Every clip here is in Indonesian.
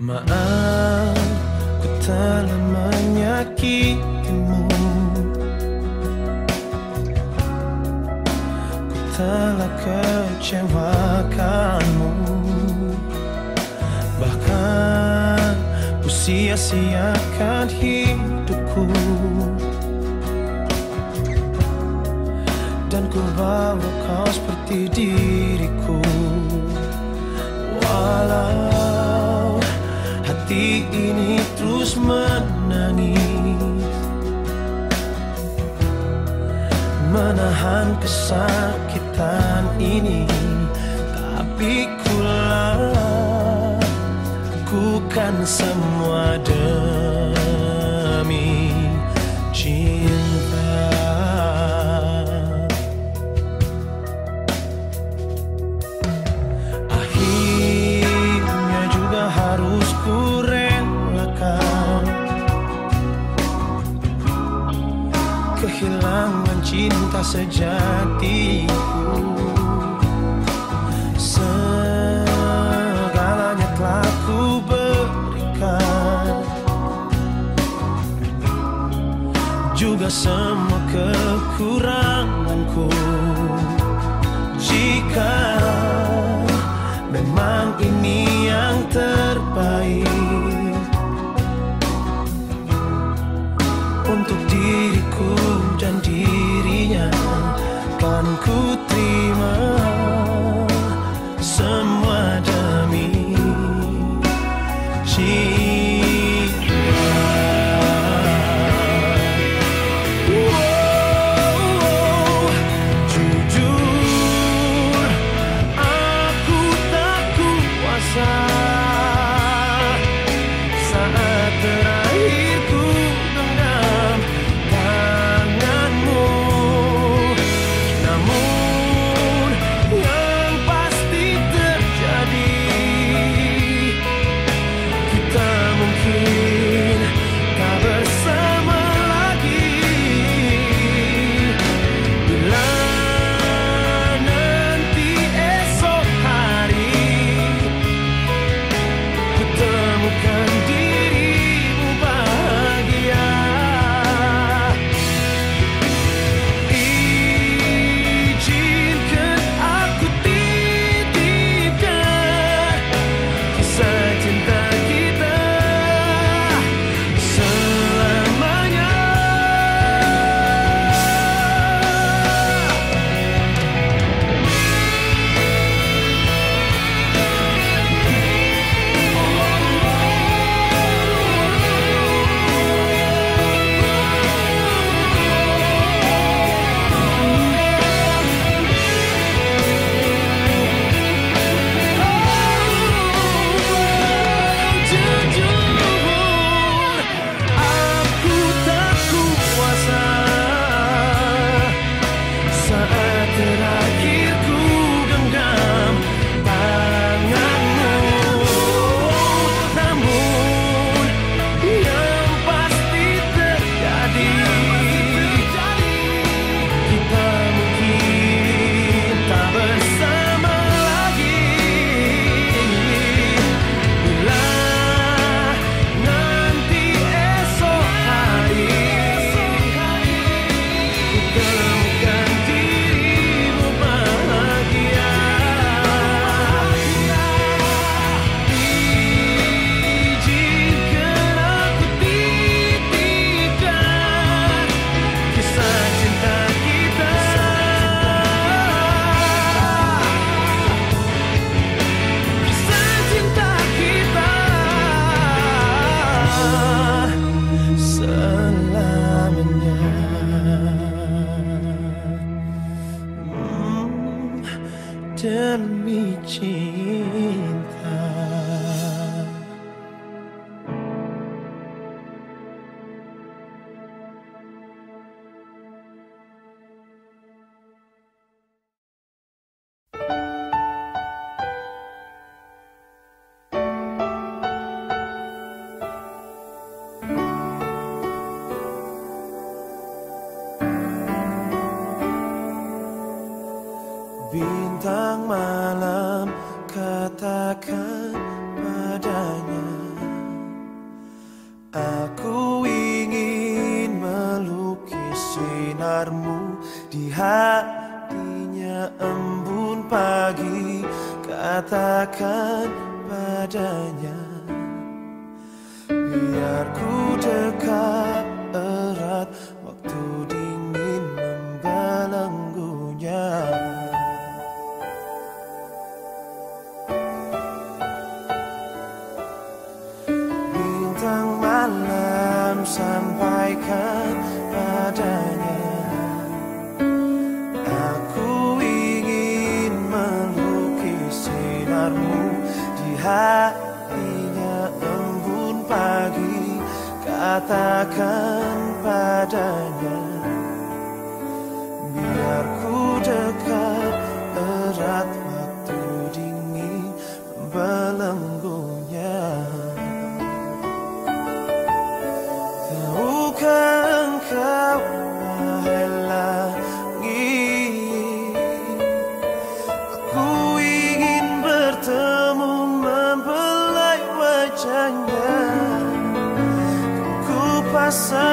Maaf, ku telah menyakitimu. Ku telah kecewakanmu. Bahkan ku sia-siakan hidupku. Dan ku bawa kau seperti diriku. Walau hati ini terus menangis. Menahan kesakitan ini Tapi kulah ku kan semua dengar sejatiku. Segalanya telah ku berikan. Juga semua kekuranganku. Jika kabarmu di hatinya embun pagi katakan padanya biar ku dekat myself.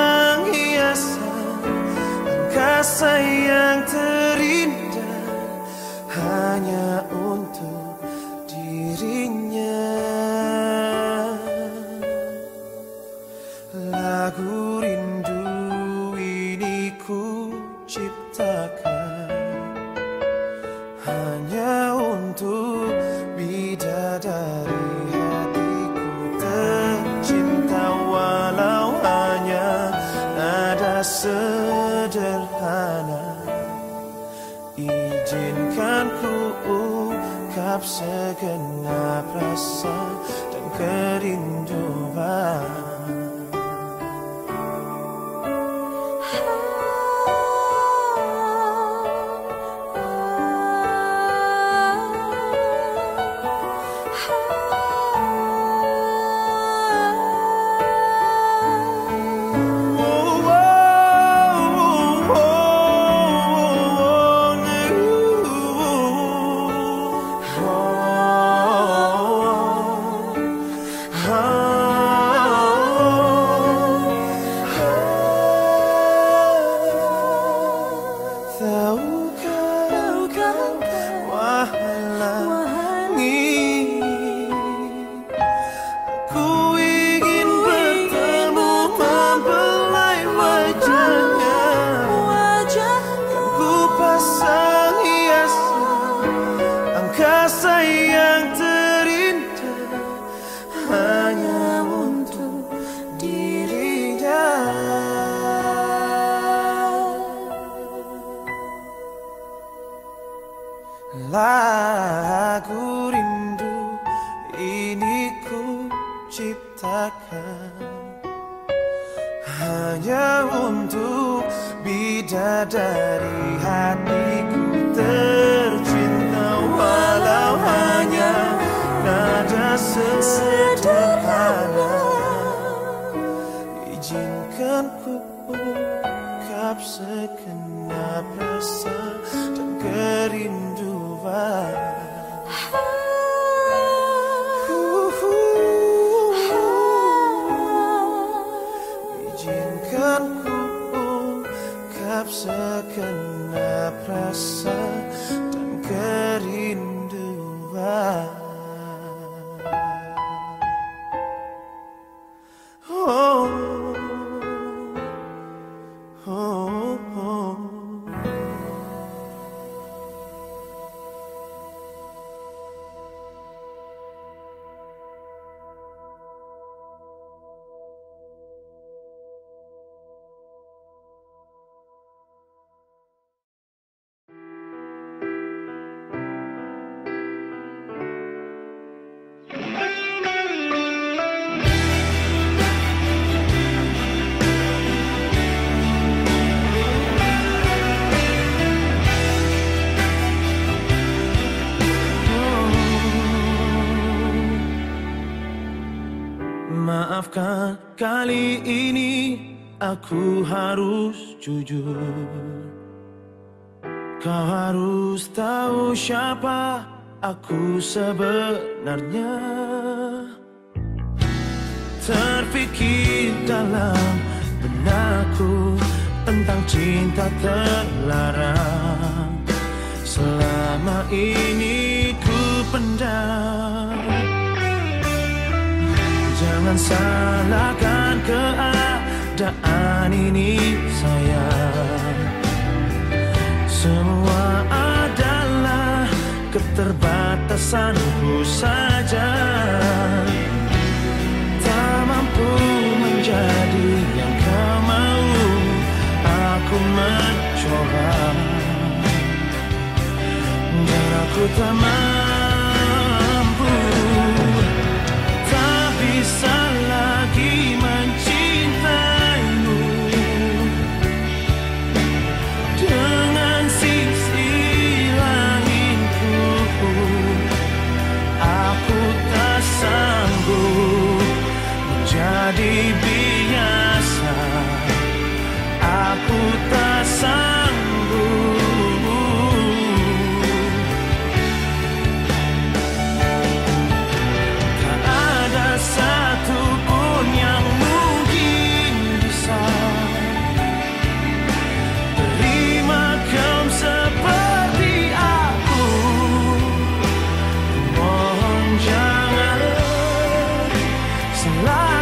segenap rasa dan kerinduan. Oh segenap rasa dan kerinduan. Izinkan ku ungkap segenap rasa. aku harus jujur. Kau harus tahu siapa aku sebenarnya. Terpikir dalam benakku Tentang cinta terlarang. Selama ini ku pendam. Jangan salahkan keadaan keadaan ini saya, Semua adalah keterbatasanku saja. Tak mampu menjadi yang kau mau Aku mencoba. Dan aku tak mampu life.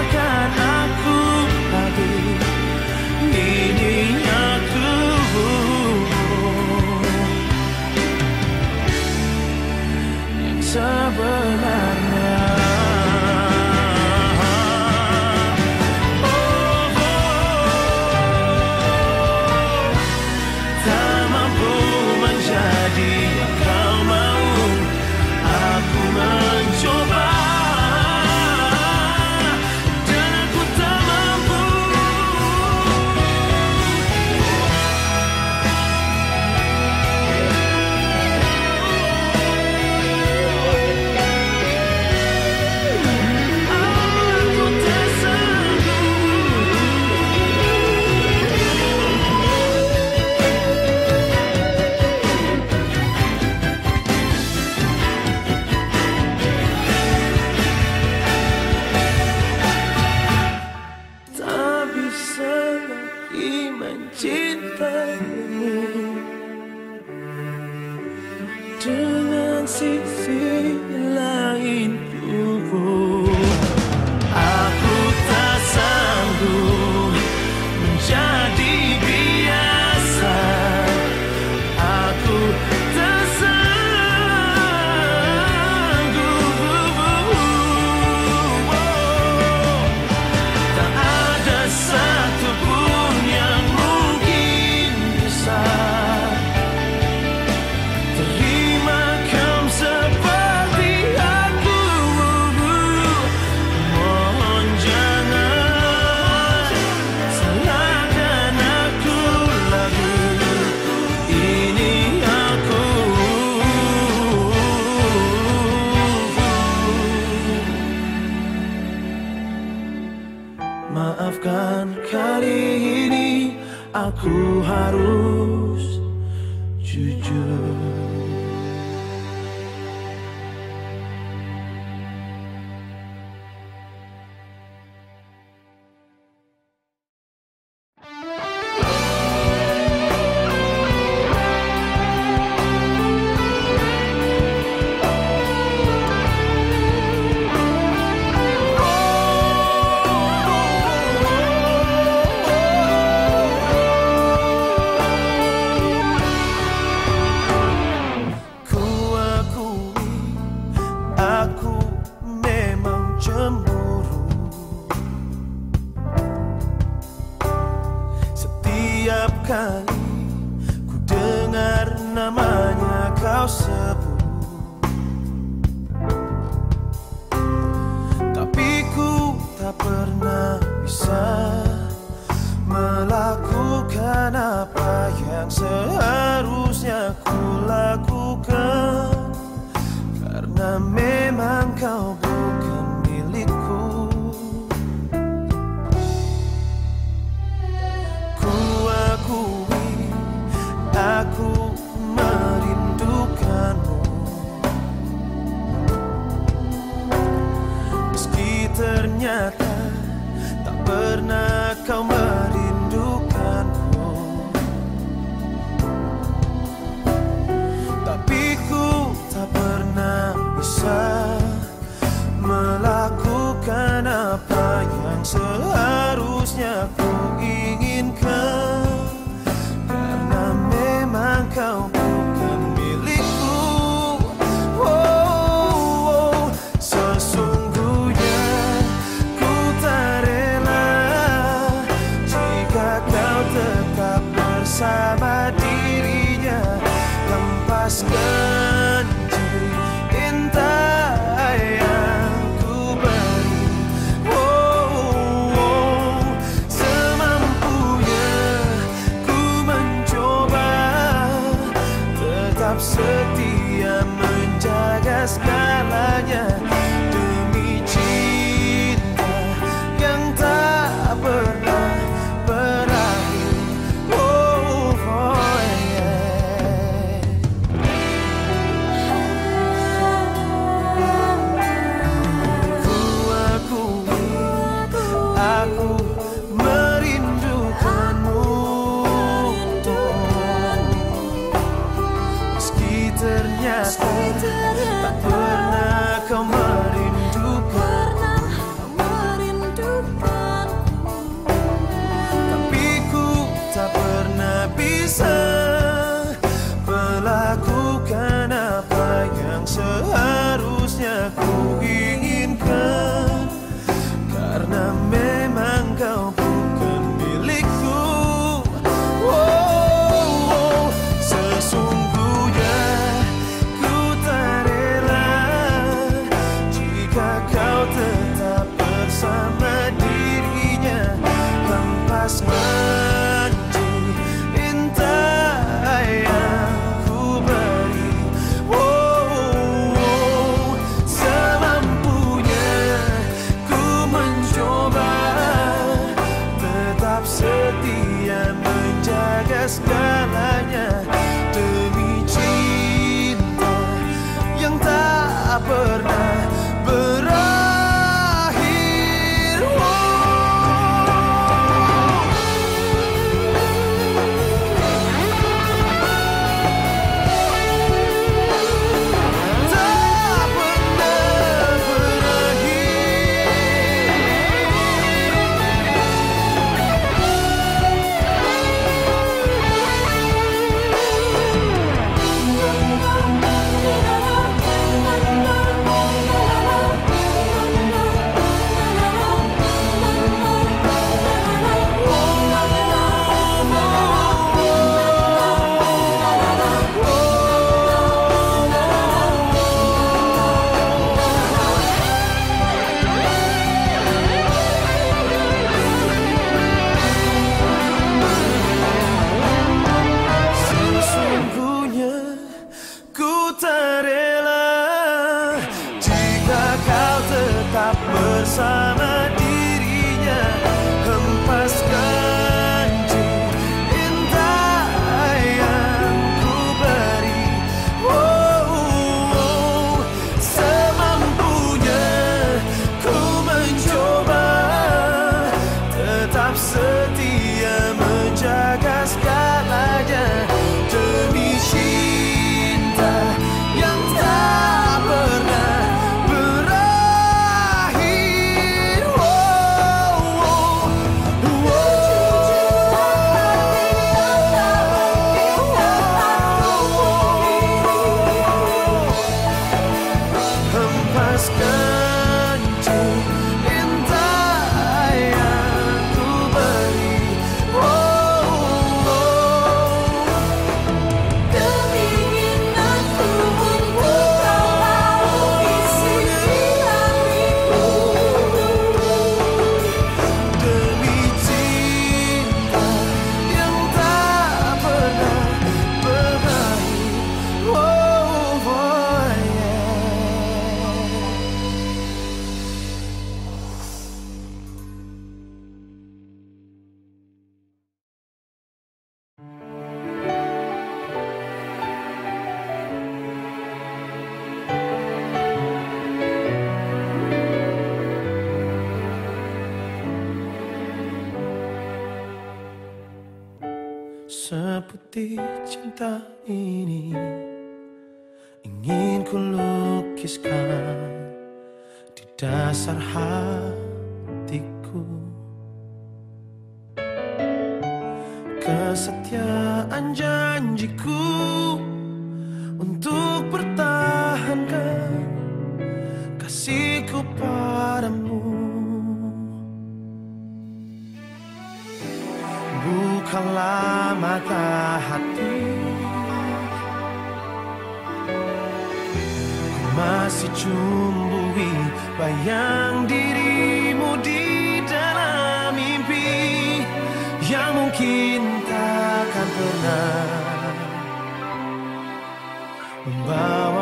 舍得。dasar hatiku. Kesetiaan janjiku untuk pertahankan kasihku padamu. Bukalah mata hati. Ku masih cumbuhi Bayang dirimu di dalam mimpi? Yang mungkin takkan pernah Membawa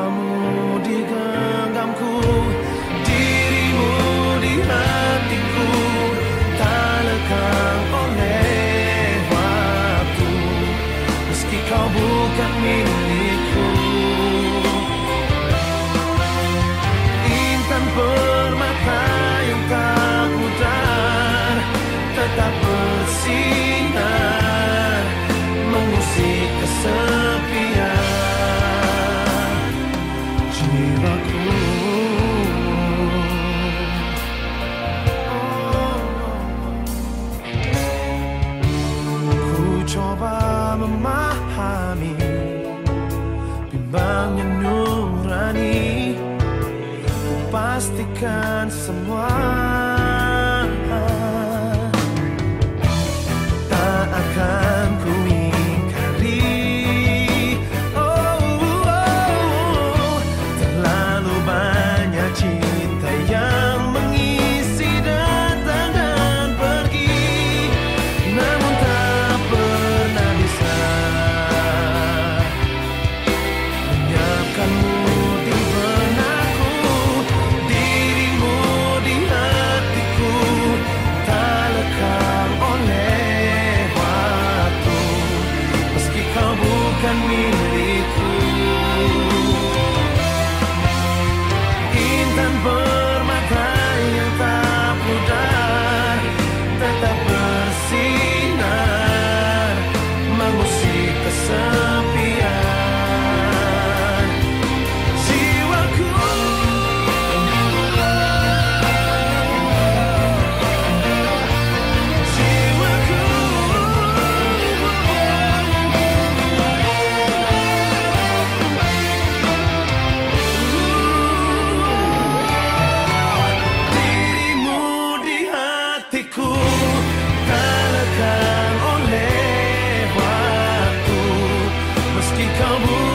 jalani pastikan semua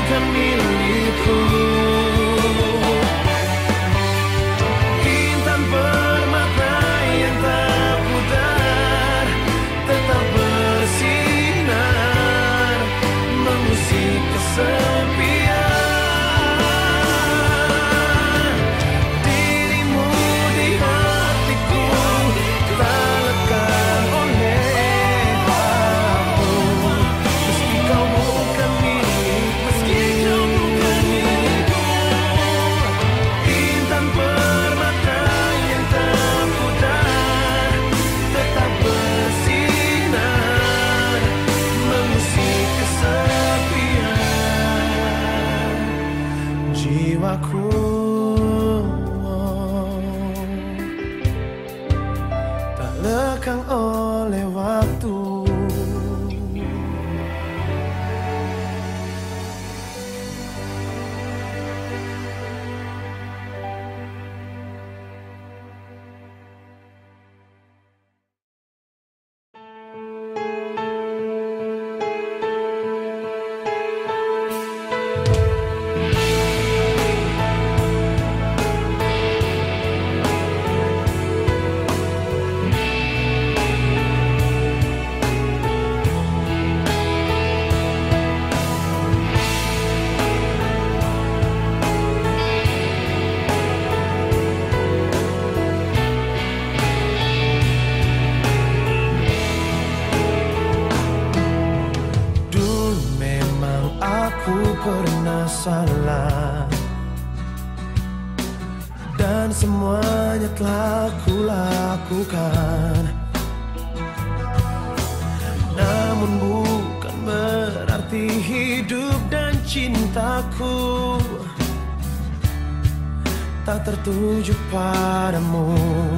camino. tratou para amor.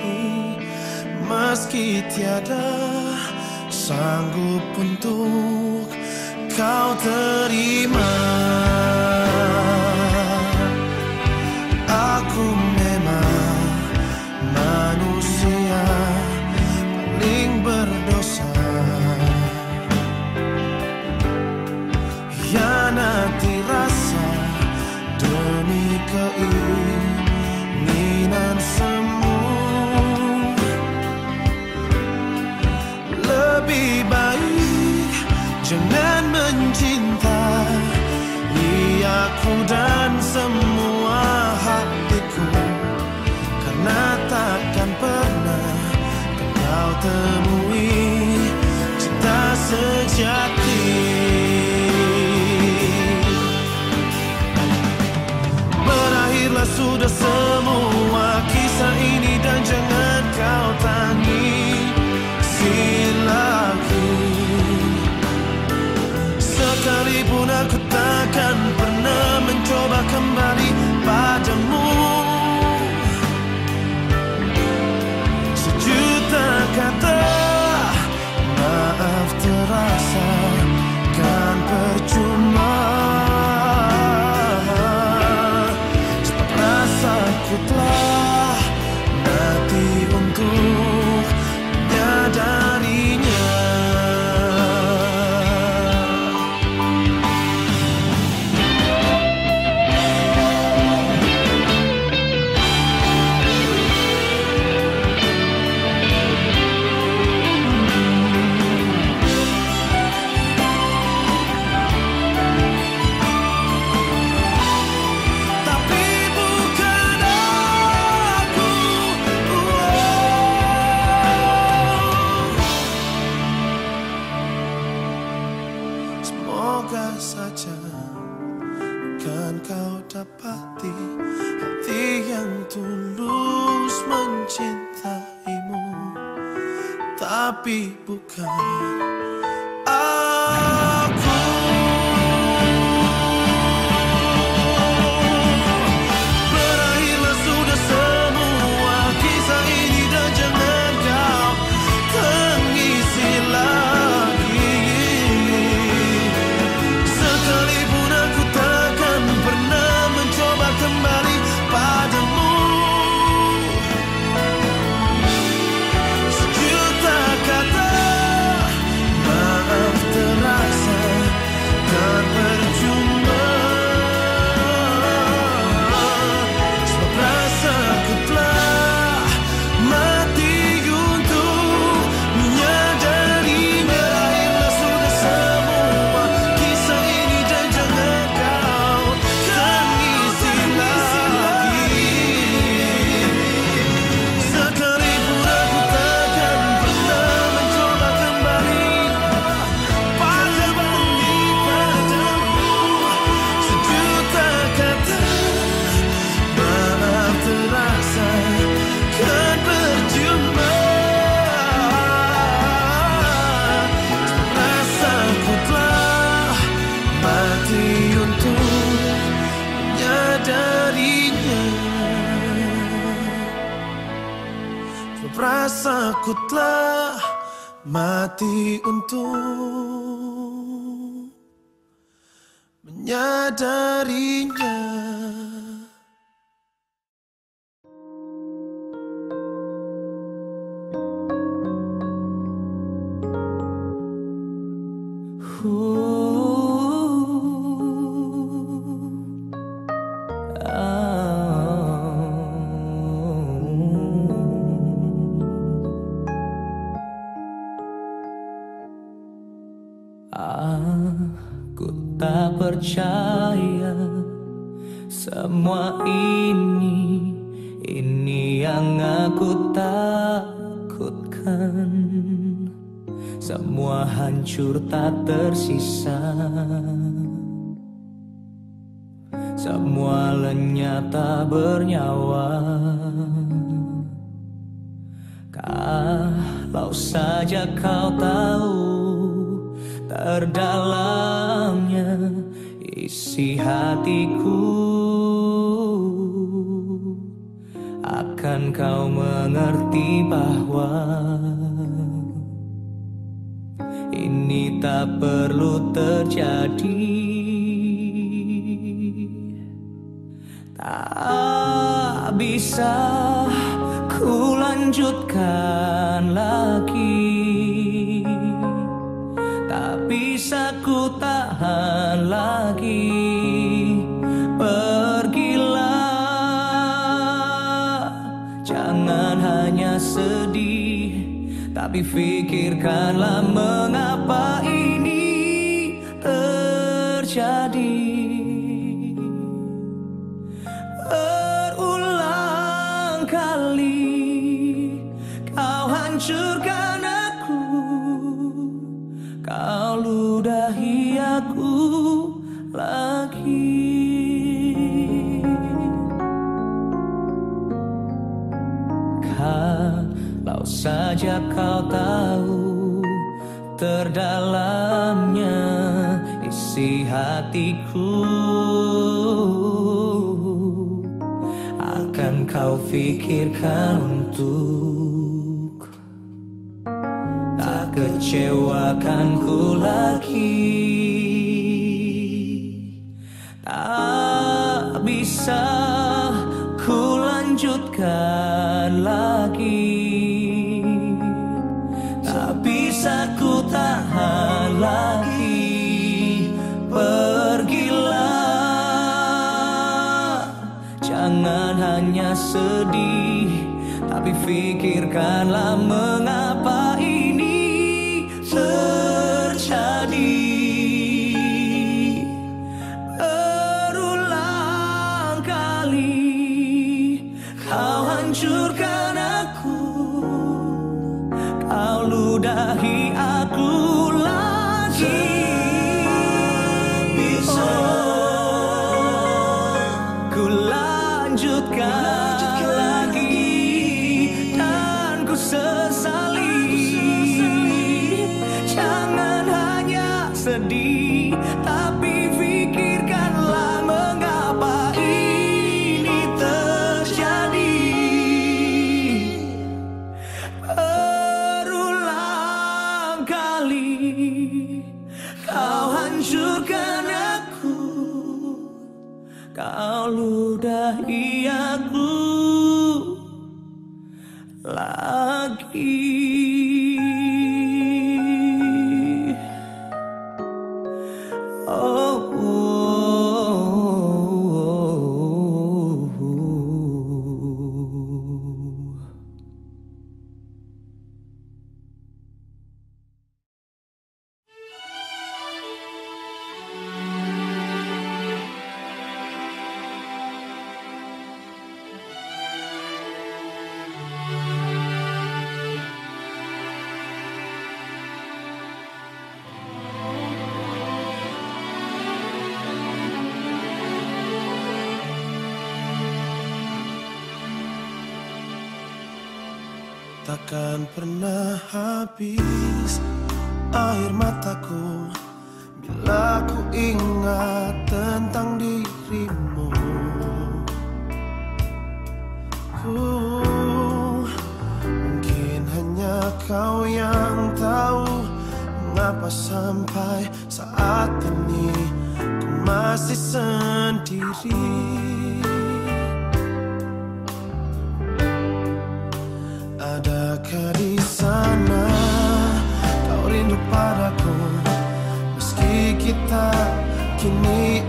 meski tiada sanggup untuk kau terima. Aku memang manusia paling berdosa. Ya nanti rasa demi keinginan Jangan mencinta ia ku dan semua hatiku. Karena takkan pernah Kau temui Cinta sejati. Berakhirlah sudah semua kisah ini Dan jangan kau tangis. pun aku takkan Aku tak percaya hancur tak tersisa. Tapi pikirkanlah mengapa saja kau tahu terdalamnya isi hatiku. Akan kau pikirkan untuk tak kecewakanku lagi sedih Tapi pikirkanlah mengapa ini terjadi. Berulang kali Kau hancurkan aku Kau ludahi aku Takkan pernah habis air mataku. Bila ku ingat tentang dirimu Uh, Mungkin hanya kau yang tahu Mengapa sampai saat ini Ku masih sendiri Di sana kau rindu padaku? Meski kita kini